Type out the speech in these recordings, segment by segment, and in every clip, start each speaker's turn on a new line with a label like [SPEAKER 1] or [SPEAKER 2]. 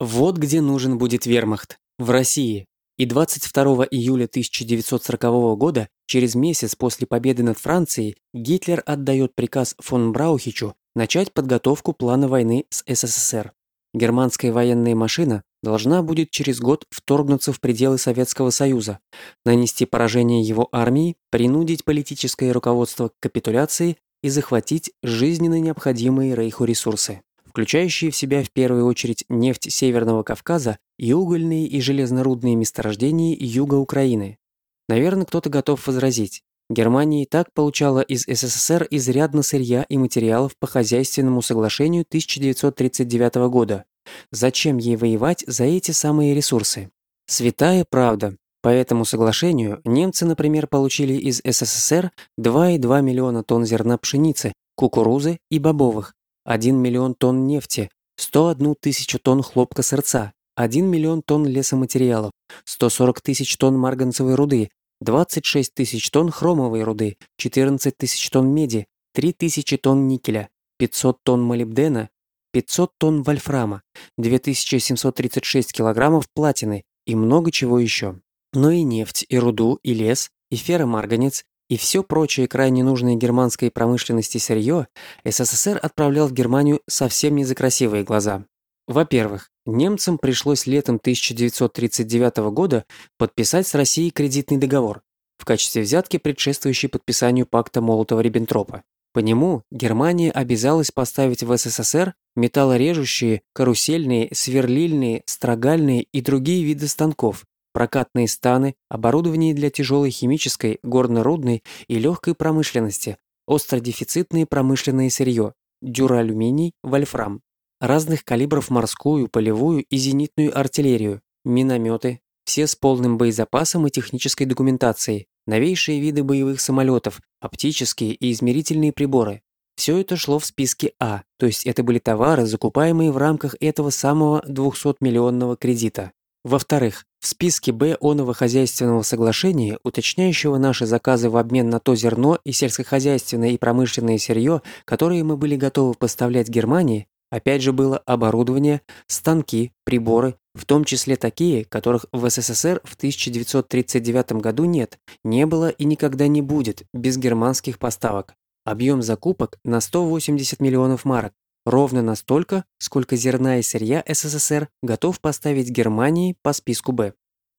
[SPEAKER 1] Вот где нужен будет вермахт. В России. И 22 июля 1940 года, через месяц после победы над Францией, Гитлер отдает приказ фон Браухичу начать подготовку плана войны с СССР. Германская военная машина должна будет через год вторгнуться в пределы Советского Союза, нанести поражение его армии, принудить политическое руководство к капитуляции и захватить жизненно необходимые Рейху ресурсы включающие в себя в первую очередь нефть Северного Кавказа и угольные и железнорудные месторождения юга Украины. Наверное, кто-то готов возразить. Германия и так получала из СССР изрядно сырья и материалов по хозяйственному соглашению 1939 года. Зачем ей воевать за эти самые ресурсы? Святая правда. По этому соглашению немцы, например, получили из СССР 2,2 миллиона тонн зерна пшеницы, кукурузы и бобовых, 1 миллион тонн нефти, 101 тысячу тонн хлопка сырца, 1 миллион тонн лесоматериалов, 140 тысяч тонн марганцевой руды, 26 тысяч тонн хромовой руды, 14 тысяч тонн меди, 3 тысячи тонн никеля, 500 тонн молибдена, 500 тонн вольфрама, 2736 килограммов платины и много чего еще. Но и нефть, и руду, и лес, и ферромарганец, и все прочее крайне нужное германской промышленности сырье СССР отправлял в Германию совсем не за красивые глаза. Во-первых, немцам пришлось летом 1939 года подписать с Россией кредитный договор в качестве взятки, предшествующей подписанию пакта Молотова-Риббентропа. По нему Германия обязалась поставить в СССР металлорежущие, карусельные, сверлильные, строгальные и другие виды станков, прокатные станы, оборудование для тяжелой химической, горно-рудной и легкой промышленности, остродефицитное промышленное сырье, дюралюминий, вольфрам, разных калибров морскую, полевую и зенитную артиллерию, минометы, все с полным боезапасом и технической документацией, новейшие виды боевых самолетов, оптические и измерительные приборы. Все это шло в списке А, то есть это были товары, закупаемые в рамках этого самого 200-миллионного кредита. Во-вторых, в списке Б оного хозяйственного соглашения, уточняющего наши заказы в обмен на то зерно и сельскохозяйственное и промышленное сырье, которые мы были готовы поставлять Германии, опять же было оборудование, станки, приборы, в том числе такие, которых в СССР в 1939 году нет, не было и никогда не будет без германских поставок. Объем закупок на 180 миллионов марок, Ровно настолько, сколько зерна и сырья СССР готов поставить Германии по списку Б.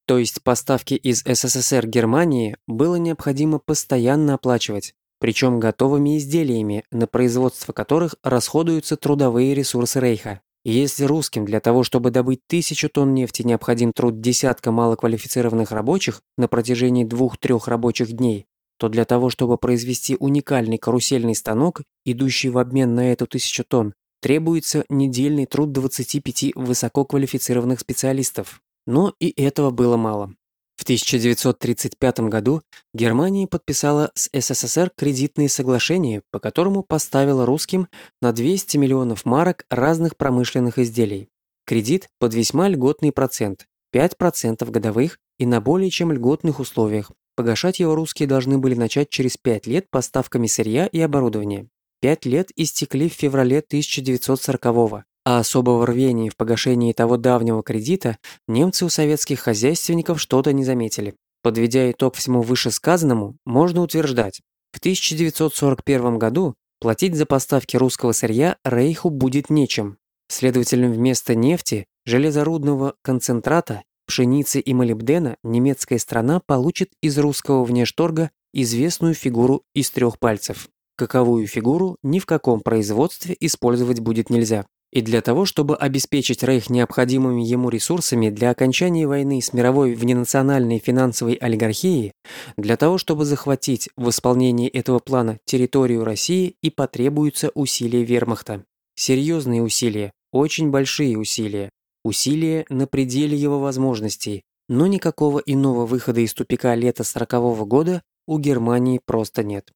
[SPEAKER 1] То есть поставки из СССР Германии было необходимо постоянно оплачивать, причем готовыми изделиями, на производство которых расходуются трудовые ресурсы Рейха. Если русским для того, чтобы добыть тысячу тонн нефти, необходим труд десятка малоквалифицированных рабочих на протяжении двух-трех рабочих дней, то для того, чтобы произвести уникальный карусельный станок, идущий в обмен на эту тысячу тонн, требуется недельный труд 25 высококвалифицированных специалистов. Но и этого было мало. В 1935 году Германия подписала с СССР кредитные соглашения, по которому поставила русским на 200 миллионов марок разных промышленных изделий. Кредит под весьма льготный процент – 5% годовых и на более чем льготных условиях, Погашать его русские должны были начать через 5 лет поставками сырья и оборудования. Пять лет истекли в феврале 1940-го, а особого рвения в погашении того давнего кредита немцы у советских хозяйственников что-то не заметили. Подведя итог всему вышесказанному, можно утверждать, в 1941 году платить за поставки русского сырья Рейху будет нечем. Следовательно, вместо нефти, железорудного концентрата пшеницы и молибдена немецкая страна получит из русского внешторга известную фигуру из трех пальцев. Каковую фигуру ни в каком производстве использовать будет нельзя. И для того, чтобы обеспечить Рейх необходимыми ему ресурсами для окончания войны с мировой вненациональной финансовой олигархией, для того, чтобы захватить в исполнении этого плана территорию России и потребуются усилия вермахта. Серьезные усилия, очень большие усилия, Усилия на пределе его возможностей, но никакого иного выхода из тупика лета 40 -го года у Германии просто нет.